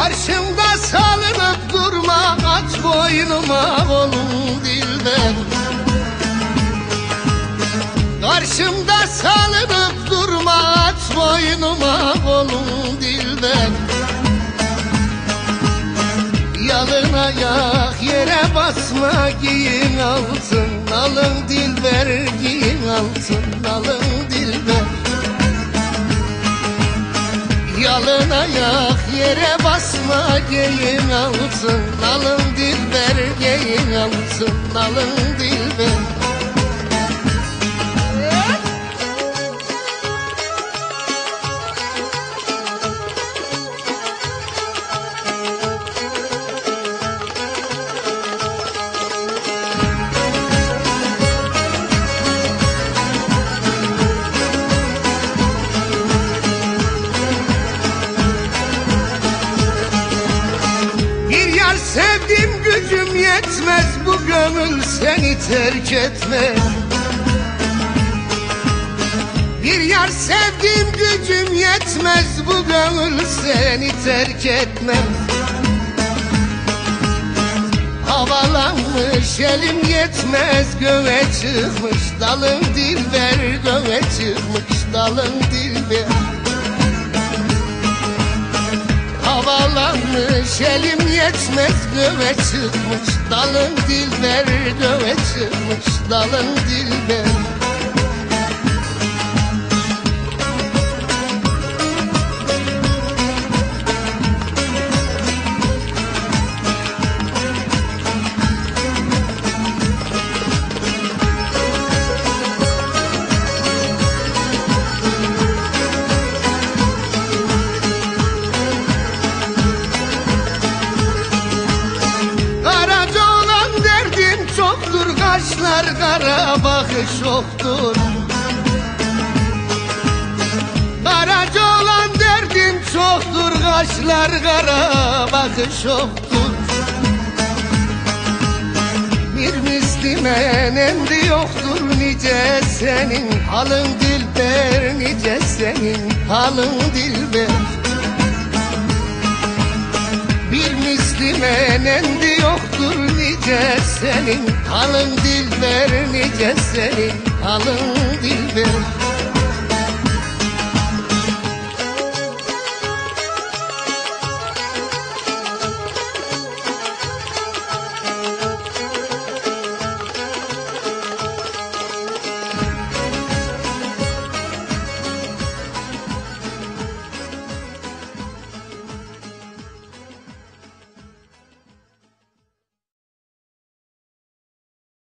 Karşımda salınıp durma At boynuma oğlum dilber Karşımda salınıp durma At boynuma oğlum dilber Yalın ayak yere basma Giyin altın alın dilber Giyin altın alın dilber Yalın ayak yere basma giyin altın. Alın dilber giyin altın. Alın dilber gücüm yetmez Bu gönül seni terk etmez Bir yar sevdim gücüm yetmez Bu gönül seni terk etmez Havalanmış elim yetmez Göğe çıkmış dalın dilber Göğe çıkmış dalın dilber. Havalanmış elim yetmez göve çıkmış Dalın dilber göve çıkmış Dalın dilber Kaşlar kara bakış yoktur. Karaca olan derdim çoktur Kaşlar kara bakış yoktur. Bir mislime nemdi yoktur Nice senin halın dilber Nice senin halın dilber. Bir mislime nendi yoktur nice senin Halın dilber nice senin dilber